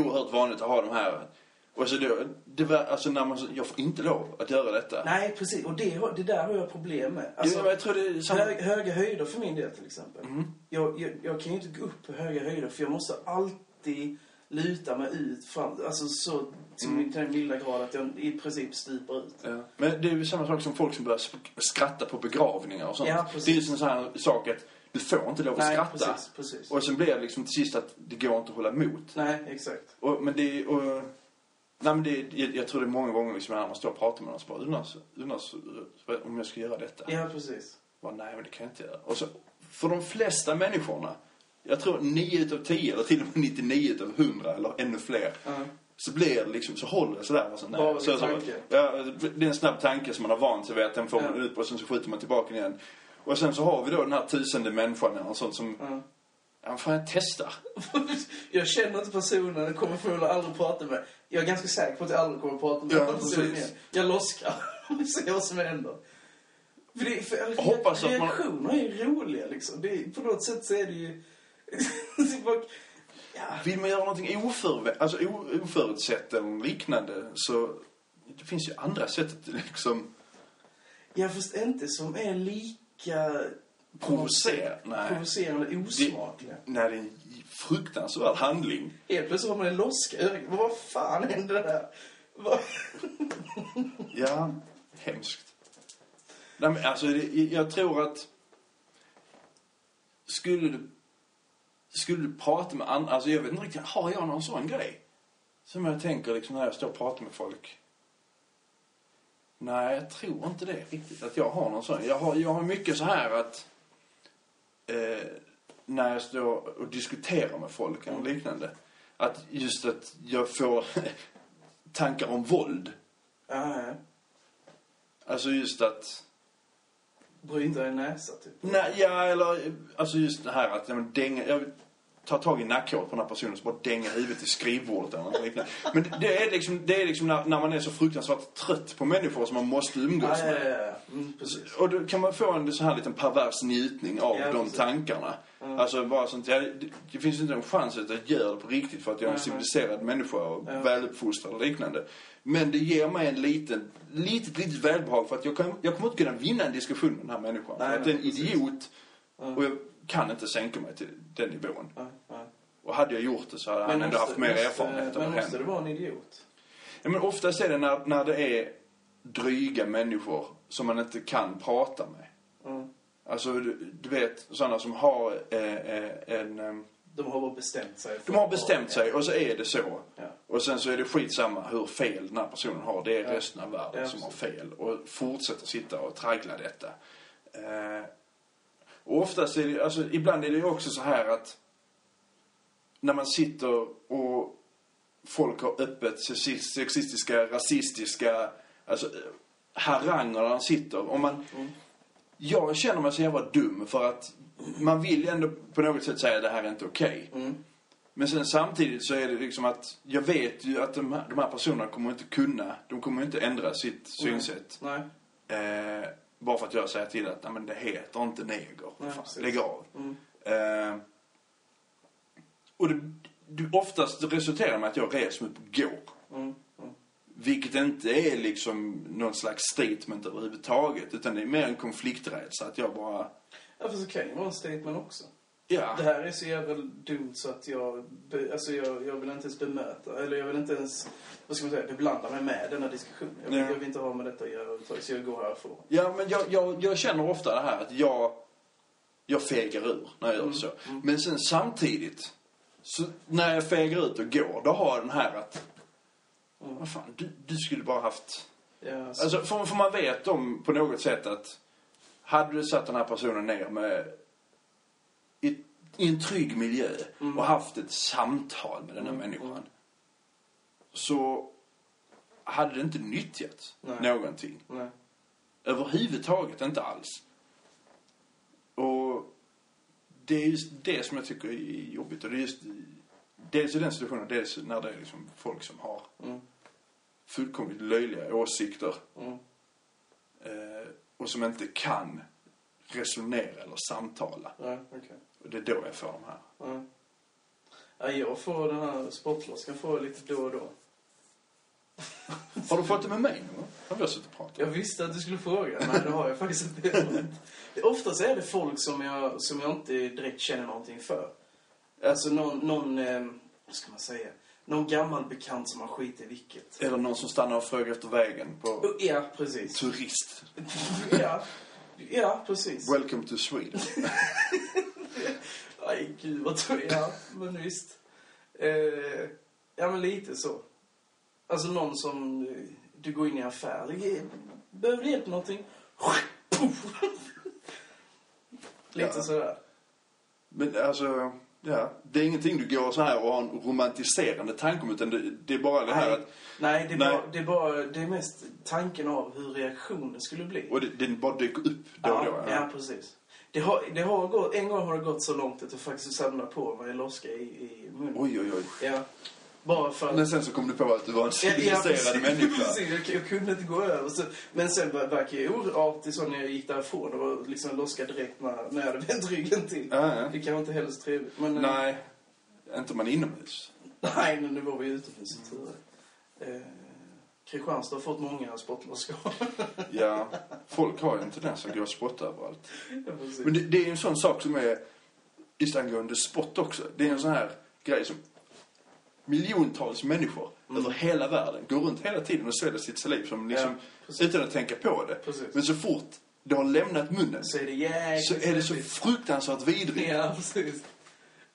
oerhört vanligt att ha de här. Och så då, det var, alltså när man, jag får inte lov att göra detta. Nej, precis. Och det, det där har jag problem med. Alltså, ja, jag tror det är samma. Hög, höga höjder för min del till exempel. Mhm. Jag, jag, jag kan ju inte gå upp på höga höjder för jag måste alltid luta mig ut fram. Alltså så till Mm. den milda grad att jag i princip stupar ut. Ja. Men det är ju samma sak som folk som börjar sk- skratta på begravningar och sånt. Ja, det är ju en sån här sak att du får inte lov att Nej, skratta. precis, precis. Och sen blir det liksom till sist att det går inte att hålla emot. Nej, exakt. Och, men det är, och, nej men det jag, jag tror det är många gånger liksom när man står och pratar med någon så bara undrar så- om jag ska göra detta. Ja, precis. Bara, nej men det kan jag inte göra. Och så, för de flesta människorna, jag tror 9 utav 10 eller till och med 99 utav 100 eller ännu fler. Ja. Så blir det liksom, så håller det sådär. Och så, nej. Så, så, ja, det är en snabb tanke som man har vant sig vid att den får man ut och sen så skjuter man tillbaka igen. Och sen så har vi då den här tusende människan eller sånt som, Ja. ja fan jag testar. jag känner inte personen, kommer förmodligen aldrig prata med. Jag är ganska säker på att jag aldrig kommer prata med Ja, den personen igen. Jag loskar. Se vad som händer. För, det, för Hoppas att man- reaktioner är roliga liksom. Det, på något sätt så är det ju... det ja. Vill man göra någonting oförve- alltså oförutsett eller liknande så det finns ju andra sätt att liksom ja, fast inte som är lika... provocera. Nej. Provocerande osmakliga. När det är en fruktansvärd handling. Helt plötsligt har man en loska. Vad fan hände där? Vad- Ja, hemskt. Nej, men alltså, det, jag tror att... Skulle du... Skulle du prata med andra... Alltså, jag vet inte riktigt. Har jag någon sån grej? Som jag tänker liksom när jag står och pratar med folk. Nej, jag tror inte det riktigt. Att jag har någon sån. Jag har, jag har mycket så här att... Eh, när jag står och diskuterar med folk eller liknande. Att just att jag får tankar om våld. Ja, ja. Alltså just att... Bryta i näsa, typ. Nej, ja, eller alltså just det här att ja, men dänga, jag tar tag i nackhåret på den här personen och bara dänga huvudet i skrivbordet eller något liknande. Men det är liksom, det är liksom när, när man är så fruktansvärt trött på människor som man måste umgås Ja, ja, med. ja. ja. Mm. Och då kan man få en så här liten pervers njutning av de precis. tankarna. Alltså bara sånt, ja, det, det finns inte en chans att jag gör det på riktigt för att jag är en civiliserad människa och Ja. väluppfostrad och liknande. Men det ger mig en liten, litet, litet välbehag för att jag, kan, jag kommer inte kunna vinna en diskussion med den här människan. Nej, för att det är en idiot och jag kan inte sänka mig till den nivån. Ja. Och hade jag gjort det så hade han ändå haft mer erfarenhet än Men måste det vara en idiot? Ja, men oftast är det när, när det är dryga människor som man inte kan prata med. Mm. Alltså, du, du vet, sådana som har eh, eh, en... Eh, De har bara bestämt sig. de har bestämt sig och så är det så. Ja. Och sen så är det skitsamma hur fel den här personen har. Det är Ja. resten av världen Ja, som har fel. Och fortsätter sitta och traggla detta. Eh, och oftast är det, alltså ibland är det ju också så här att när man sitter och folk har öppet sexist- sexistiska, rasistiska, alltså haranger där de sitter. Och man, Mm. jag känner mig så jävla dum för att man vill ju ändå på något sätt säga att det här är inte okej. Mm. Men sen samtidigt så är det liksom att jag vet ju att de här, de här personerna kommer inte kunna, de kommer inte ändra sitt synsätt. Nej. Eh, bara för att jag säger till att nej, men det heter inte neger. Nej, Fan, lägg av. Mm. Eh, och det, det, oftast resulterar med att jag reser mig upp och går. Mm. Mm. Vilket inte är liksom någon slags statement överhuvudtaget. Utan det är mer en konflikträdsla. Att jag bara, Ja, fast det kan ju vara en statement också. Ja. Det här är så jävla dumt så att jag, alltså jag, jag vill inte ens bemöta, eller jag vill inte ens, vad ska man säga, beblanda mig med denna diskussion. Jag vill, Ja. jag vill inte ha med detta att göra överhuvudtaget, så jag går härifrån. Ja, men jag, jag, jag känner ofta det här att jag, jag fegar ur när jag gör så. Men sen samtidigt, så när jag fegar ut och går, då har jag den här att, Mm. vad fan, du, du skulle bara haft... Ja, så, Alltså, för, för man vet om på något sätt att, hade du satt den här personen ner med, i, en trygg miljö och haft ett samtal med den här människan, så hade det inte nyttjat Nej. någonting. nej. Överhuvudtaget inte alls. Och det är just det som jag tycker är jobbigt. Och det är just dels i den situationen, dels när det är liksom folk som har Mm. fullkomligt löjliga åsikter Mm. eh, och som inte kan resonera eller samtala. Nej, okej. Och det är då jag får de här. Ja. Ja, jag får den här sportflaskan får jag lite då och då. Har du fått det med mig nu? Har vi har suttit och pratat? Jag visste att du skulle fråga. Nej, det har jag faktiskt inte. Oftast är det folk som jag, som jag inte direkt känner någonting för. Alltså någon, någon eh, vad ska man säga, någon gammal bekant som man skiter i vilket. Eller någon som stannar och frågar efter vägen på Ja, precis. turist. Ja, ja precis. Welcome to Sweden. Aj, gud vad tror Ja, men visst. Eh, ja, men lite så. Alltså någon som, eh, du går in i affär. eh, Behöver du hjälp med någonting? Lite Ja. sådär. Men alltså, ja. Det är ingenting du går så här och har en romantiserande tanke om utan det, det är bara det här att... Nej, det är, Nej. Bara, det är bara, det är mest tanken av hur reaktionen skulle bli. Och det, det bara dyker upp då och ja, då. ja, precis. Det har, det har gått, en gång har det gått så långt att jag faktiskt samlar på mig loska i, i munnen. Oj, oj, oj. Ja. Bara för att... Men sen så kom du på att du var en ja, civiliserad människa. precis. Jag, jag kunde inte gå över. Så, men sen ver- verkar jag orartig så när jag gick därifrån. Det var liksom loska direkt när, när jag hade vänt ryggen till. Ja. Det kan inte heller så trevligt. Men, eh, Nej, inte om man är inomhus. nej, men nu var vi utomhus i tur. Kristianstad har fått många sportloskor. Ja, folk har ju en tendens att gå och spotta överallt. Ja. Men det, det är ju en sån sak som är just angående spott också. Det är en sån här grej som miljontals människor Mm. över hela världen går runt hela tiden och sväljer sitt saliv som liksom, Ja, utan att tänka på det. Precis. Men så fort det har lämnat munnen Så är det jäkligt så är det så fruktansvärt vidrigt. Ja, precis.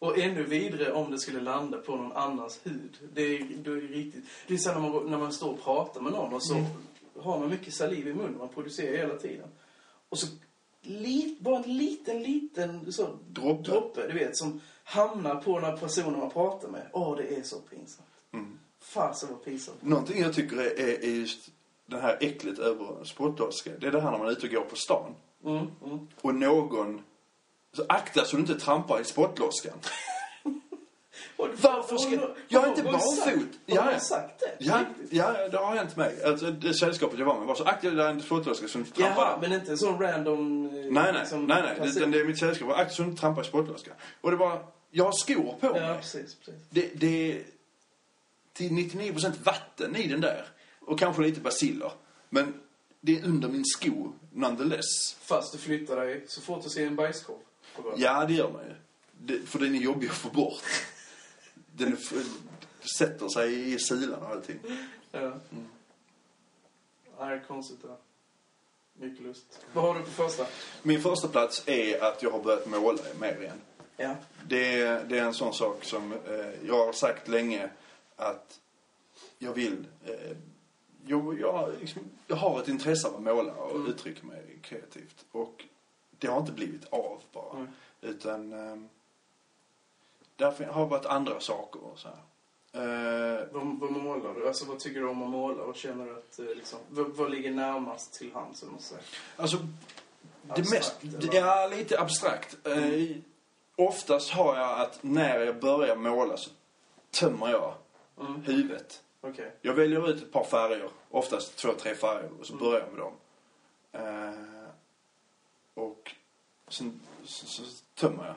Och ännu vidare om det skulle landa på någon annans hud. Det är, då är det riktigt... Det är så när man, när man står och pratar med någon och så har man mycket saliv i munnen, man producerar hela tiden. Och så li, bara en liten, liten så, Droppe. droppe, du vet, som hamnar på den här personen man pratar med. Åh, det är så pinsamt. Mm. Fasen vad pinsamt. Någonting jag tycker är, är, är just det här äckligt över spottloska. Det är det här när man är ute och går på stan. Mm, mm. Och någon... Så akta så du inte trampar i spottloskan. Varför ska- jag är inte barfot. Har du sagt det? Ja, ja, det har hänt mig. Alltså, det sällskapet jag var med var så akta spottloska så du inte trampar Jaha, men inte en sån random... eh, Nej, nej. liksom, nej, nej. Utan det är mitt sällskap. Akta så du inte trampar i spottloska. Och det var... Jag har skor på Ja, mig. precis, precis. Det, det är till 99% vatten i den där. Och kanske lite basiller. Men det är under min sko, nonetheless. Fast du flyttar dig så fort du ser en bajskorv. Ja, det gör man ju. Det, för den är jobbig att få bort. Den är, f- sätter sig i silan och allting. Ja. Mm. Ja, det är konstigt där. Mycket lust. Vad har du på första? Min första plats är att jag har börjat måla mer igen. Ja. Det, är- det är en sån sak som eh, jag har sagt länge att jag vill... Eh, jag, jag, liksom, jag har ett intresse av att måla och Mm. uttrycka mig kreativt. Och det har inte blivit av bara. Mm. Utan eh, därför har det varit andra saker och så här. Eh, Vad, vad målar du? Alltså vad tycker du om att måla? Och känner du att, eh, liksom, vad, vad ligger närmast till hands? Alltså, det Abstrakt, mest... eller? Ja, lite abstrakt. Eh, oftast har jag att när jag börjar måla så tömmer jag Mm. huvudet. Okej. Jag väljer ut ett par färger, oftast två, tre färger, och så Mm. börjar jag med dem. Eh, och sen så, så tömmer jag.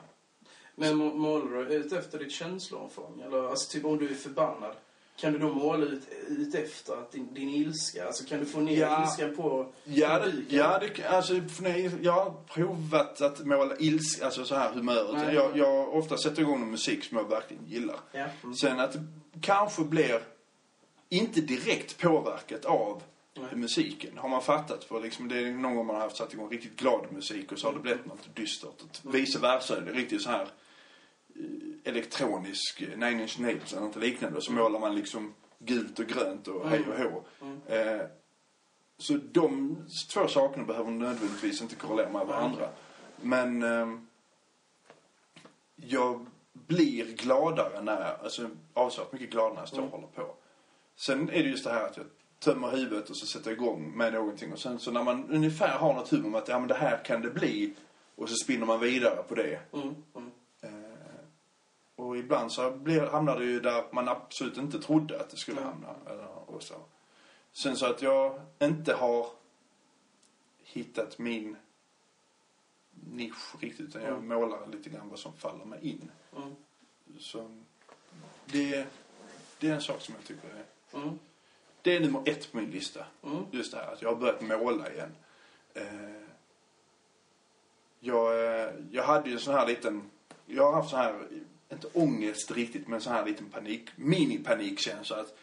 Men må- målar du ut efter ditt känsloomfång? Eller alltså typ om du är förbannad. Kan du då måla ut, ut efter att din, din ilska? Alltså kan du få ner Ja. ilskan på Ja, på det, ja det, alltså, jag har provat att måla ilska, alltså så här humöret. Nej. Jag, jag ofta sätter igång någon musik som jag verkligen gillar. Ja. Mm. Sen att det kanske blir inte direkt påverkat av Nej. musiken. Har man fattat. För liksom det är någon gång man har haft satt igång riktigt glad musik och så har det blivit något dystert. Och Mm. vice versa. Det är riktigt så här eh, elektronisk eh, Nine Inch Nails eller något liknande. Och så målar man liksom gult och grönt och hej och hå. Mm. Eh, så de två sakerna behöver nödvändigtvis inte korrelera med varandra. Men ehm, jag blir gladare när, alltså avsevärt mycket gladare när jag står och håller på. Sen är det just det här att jag tömmer huvudet och så sätter igång med någonting. Och sen så när man ungefär har något huvud om att ja men det här kan det bli. Och så spinner man vidare på det. Mm. Mm. Eh, och ibland så blir, hamnar det ju där man absolut inte trodde att det skulle Mm. hamna. Eller, och så. Sen så att jag inte har hittat min nisch riktigt. Utan jag Mm. målar lite grann vad som faller mig in. Mm. Så det, det är en sak som jag tycker är... Det är nummer ett på min lista. Mm. Just det här att jag har börjat måla igen. Eh, jag, eh, jag hade ju en sån här liten... Jag har haft sån här, inte ångest riktigt, men sån här liten panik, mini-panikkänsla att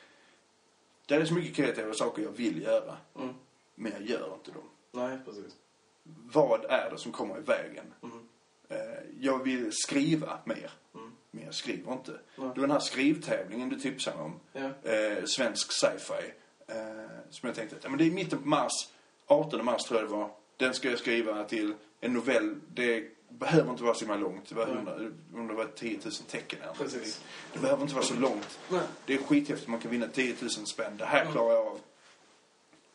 det är så mycket kreativa saker jag vill göra, Mm. men jag gör inte dem. Nej, precis. Vad är det som kommer i vägen? Mm. Eh, jag vill skriva mer, Mm. Men jag skriver inte. Nej. Det var den här skrivtävlingen du tipsade om Ja. eh, svensk sci-fi. Eh, som jag tänkte att ja, men det är mitten på mars, 18 mars tror jag det var. Den ska jag skriva till en novell. Det behöver inte vara så himla långt. Det var Nej. 100, om det var 10 000 tecken eller. Precis. Det behöver inte vara så långt. Nej. Det är skithäftigt. Man kan vinna 10 000 spänn. Det här Mm. klarar jag av.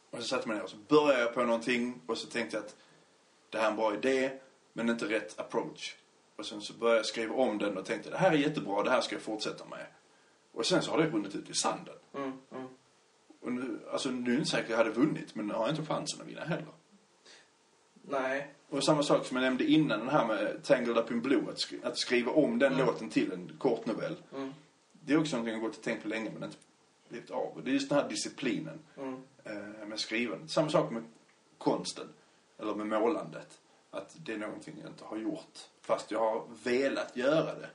Och så satte mig ner och så började jag på någonting och så tänkte jag att det här är en bra idé men inte rätt approach. Och sen så började jag skriva om den och tänkte det här är jättebra, det här ska jag fortsätta med. Och sen så har det runnit ut i sanden. Mm. Mm. Och nu, alltså nu är det inte säkert jag hade vunnit, men nu har jag inte chansen att vinna heller. Nej. Och samma sak som jag nämnde innan, den här med Tangled Up in Blue, att, skri att skriva om den Mm. låten till en kortnovell. Mm. Det är också någonting jag gått och tänkt på länge, men inte blivit av. Och det är just den här disciplinen Mm. eh, med skrivandet. Samma sak med konsten, eller med målandet. Att det är någonting jag inte har gjort, fast jag har velat göra det.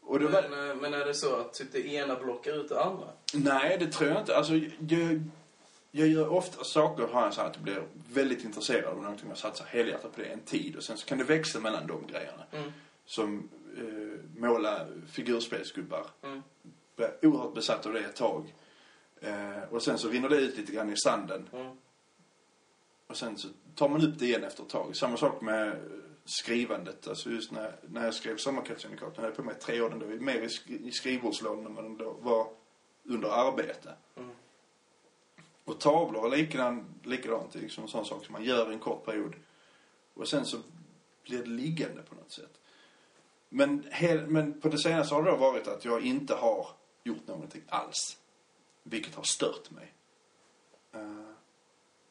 Och det var, Men, eh, men är det så att typ det ena blockar ut det andra? Nej, det tror jag inte. Alltså, jag, jag gör ofta saker, har jag så att jag blir väldigt intresserad av någonting och satsar helhjärtat på det en tid. Och sen så kan det växla mellan de grejerna. Mm. Som eh, måla figurspelsgubbar. Mm. Var oerhört besatt av det ett tag. Eh, och sen så rinner det ut lite grann i sanden. Mm. Och sen så tar man upp det igen efter ett tag. Samma sak med skrivandet. Alltså just när, när jag skrev Sommarkretssyndikaten, jag höll på med i tre år. Det var mer i, sk- i skrivbordslådan det då var under arbete. Mm. Och tavlor är likadan, likadant. Är liksom en sån sak som man gör i en kort period. Och sen så blir det liggande på något sätt. Men, hel, men på det senaste har det då varit att jag inte har gjort någonting alls. Vilket har stört mig. Eh,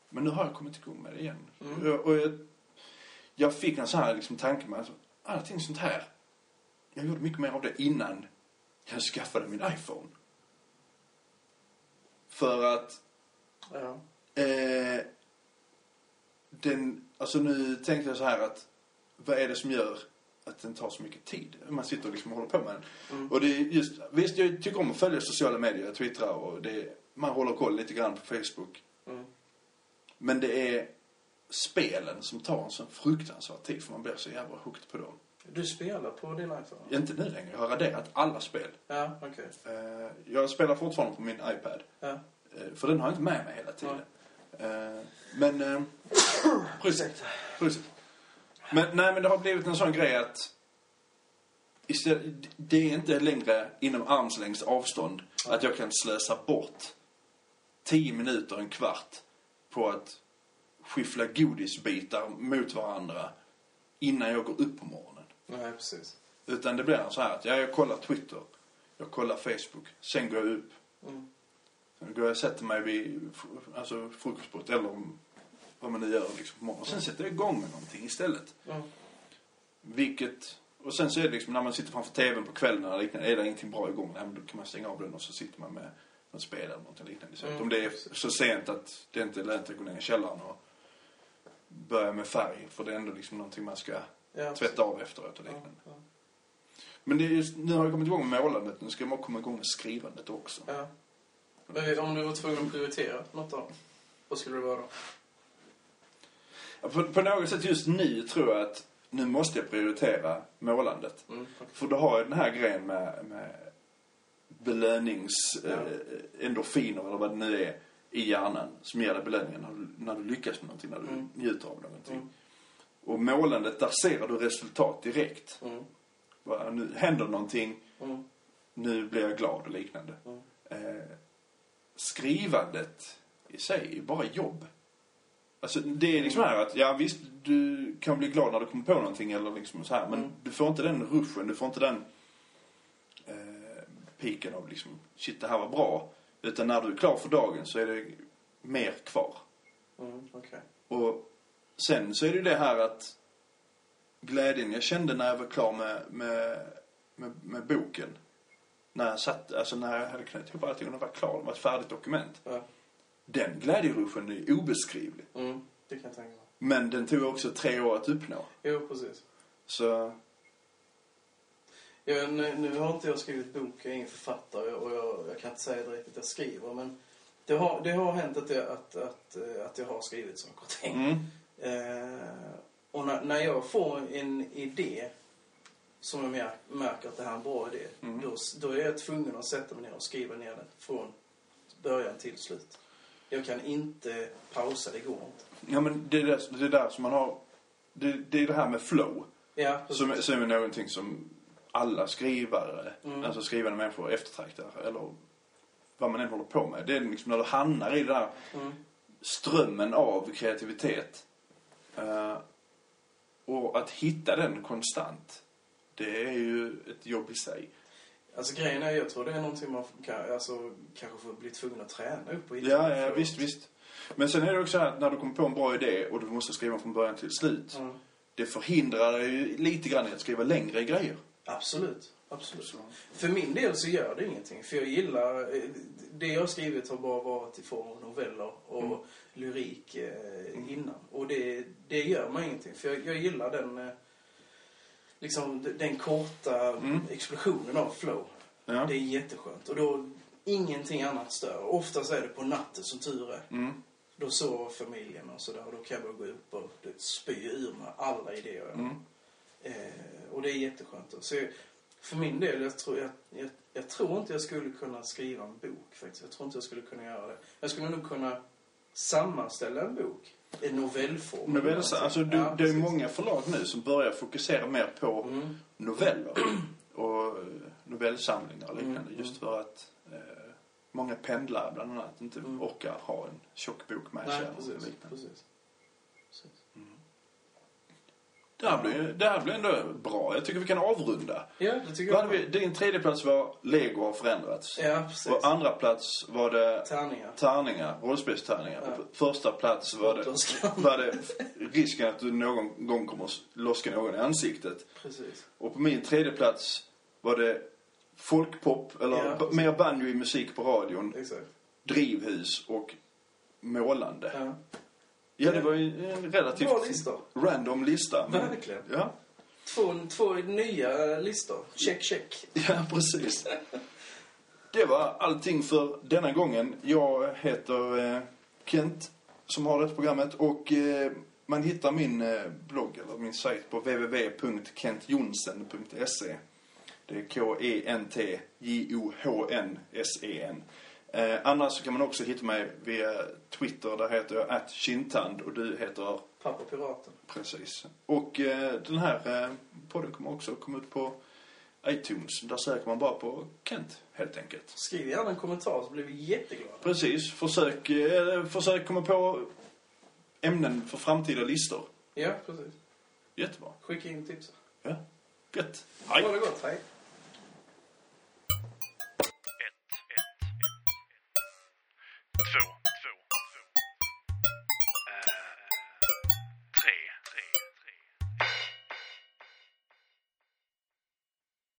men nu har jag kommit igång med det igen. Mm. Och, och jag, jag fick en sån här liksom, tanke med att allting sånt här. Jag gjorde mycket mer av det innan jag skaffade min iPhone. För att Ja. Eh, den, alltså nu tänkte jag så här att vad är det som gör att den tar så mycket tid? Man sitter liksom och håller på med den. Mm. Och det är just, visst jag tycker om att följa sociala medier, jag twittrar och det, man håller koll lite grann på Facebook. Mm. Men det är spelen som tar en sån fruktansvärd tid för man blir så jävla hooked på dem. Du spelar på din iPhone? Inte nu längre, jag har raderat alla spel. Ja, okej. Eh, jag spelar fortfarande på min iPad. Ja. Eh, för den har jag inte med mig hela tiden. Eh, men... Precis. Precis. Men, nej, men det har blivit en sån grej att istället, det är inte längre inom armslängds avstånd att jag kan slösa bort tio minuter, en kvart på att skiffla godisbitar mot varandra innan jag går upp på morgonen. Nej, precis. Utan det blir så här att ja, jag kollar Twitter, jag kollar Facebook, sen går jag upp. Mm. Sen går jag och sätter mig vid alltså, frukostbordet eller vad man nu gör liksom på morgonen. Och sen sätter jag igång med någonting istället. Mm. Vilket, och sen så är det liksom när man sitter framför tvn på kvällen eller liknande, är det ingenting bra igång, nej, då kan man stänga av den och så sitter man med något spel eller något liknande. Så Mm. Om det är så sent att det inte är lönt att gå ner i källaren och börja med färg, för det är ändå liksom någonting man ska Ja, tvätta av efteråt och Ja, liknande. ja. Men det är just, nu har jag kommit igång med målandet, nu ska man komma igång med skrivandet också. ja. Men om du var tvungen att prioritera något av dem, vad skulle det vara då? Ja, På, på något sätt just nu tror jag att nu måste jag prioritera målandet. Mm. okej. För då har jag den här grejen med, med belönings... Ja. Eh, endorfiner eller vad det nu är i hjärnan som ger dig belöningen när du, när du lyckas med någonting, när du Mm. njuter av någonting. Mm. Och målandet, där ser du resultat direkt. Mm. Va, Nu händer någonting, Mm. nu blir jag glad och liknande. Mm. Eh, skrivandet i sig är bara jobb. Alltså det är liksom här att, ja visst du kan bli glad när du kommer på någonting eller liksom så här. Men Mm. du får inte den ruschen, du får inte den eh, piken av liksom, shit det här var bra. Utan när du är klar för dagen så är det mer kvar. Mm. Okej. Och sen så är det ju det här att glädjen jag kände när jag var klar med, med, med, med boken. När jag satt, alltså när jag hade knutit ihop allting och det var klart, det var ett färdigt dokument. Ja. Den glädjeruschen är obeskrivlig. Mm. Det kan jag tänka mig. Men den tog också tre år att uppnå. Jo, precis. Så, Ja, nu, nu har inte jag skrivit bok, jag är ingen författare och jag, jag kan inte säga direkt att jag skriver. Men det har, det har hänt att jag, att, att, eh, att jag har skrivit saker och ting. mm, Eh, och när, när jag får en idé som jag mär- märker att det här är en bra idé. Mm. Då, då är jag tvungen att sätta mig ner och skriva ner den från början till slut. Jag kan inte pausa, det går inte. ja men det är där, det är där som man har, det, det är det här med flow. Ja, precis. Som, som är någonting som alla skrivare, Mm. alltså skrivande människor eftertraktar. Eller vad man än håller på med. Det är liksom när du hamnar i det där Mm. strömmen av kreativitet. Eh, och att hitta den konstant, det är ju ett jobb i sig. Alltså grejen är, jag tror det är någonting man kan, alltså, kanske får bli tvungen att träna upp och hitta Ja, ja visst, visst. Men sen är det också att när du kommer på en bra idé och du måste skriva från början till slut. Mm. Det förhindrar dig ju lite grann att skriva längre grejer. Absolut, absolut. Så. För min del så gör det ingenting. För jag gillar... eh, Det jag har skrivit har bara varit i form av noveller och Mm. lyrik eh, innan. Och det, det gör mig ingenting. För jag, jag gillar den... Eh, liksom den korta Mm. explosionen av flow. Ja. Det är jätteskönt. Och då... Ingenting annat stör. Oftast är det på natten som tur är. Mm. Då sover familjen och sådär. Och då kan jag bara gå upp och spy ur mig alla idéer. Mm. Eh, och det är jätteskönt. Så jag, För min del, jag tror, jag, jag, jag tror inte jag skulle kunna skriva en bok faktiskt. Jag tror inte jag skulle kunna göra det. Jag skulle nog kunna sammanställa en bok i novellform. Novell, alltså, du, Ja, det är många förlag nu som börjar fokusera mer på Mm. noveller och eh, novellsamlingar och liknande. Mm, Just för att eh, många pendlare bland annat inte Mm. orkar ha en tjock bok med Nej, sig. och precis. precis. precis. Det, här blir, det här blir ändå bra. Jag tycker vi kan avrunda. Ja, det tycker jag. vi, din tredje plats var Lego har förändrats. Ja, precis. Och andra plats var det Tärningar. tärningar, rollspelstärningar. Ja. Första plats var det, var det risken att du någon gång kommer att loska någon i ansiktet. Precis. Och på min tredje plats var det folkpop, eller Ja. mer banjo i musik på radion, Exakt. drivhus och målande. Ja. Ja, det var ju en relativt Bra listor. random lista. men- Verkligen. Ja, Två, två nya listor. Check, check. ja, precis. Det var allting för denna gången. Jag heter eh, Kent som har det programmet och eh, man hittar min eh, blogg eller min sajt på www.kentjonsen.se. Det är K-E-N-T-J-O-H-N-S-E-N. Eh, annars så kan man också hitta mig via Twitter. Där heter jag attchintand och du heter Pappa Piraten. precis. Och eh, den här eh, podden kommer också komma ut på iTunes. Där söker man bara på Kent helt enkelt. Skriv gärna en kommentar så blir vi jätteglada. Precis. Försök, eh, försök komma på ämnen för framtida listor. Ja, precis. Jättebra. Skicka in tips. Ja. Gött. Ha Hej. det gott, hej.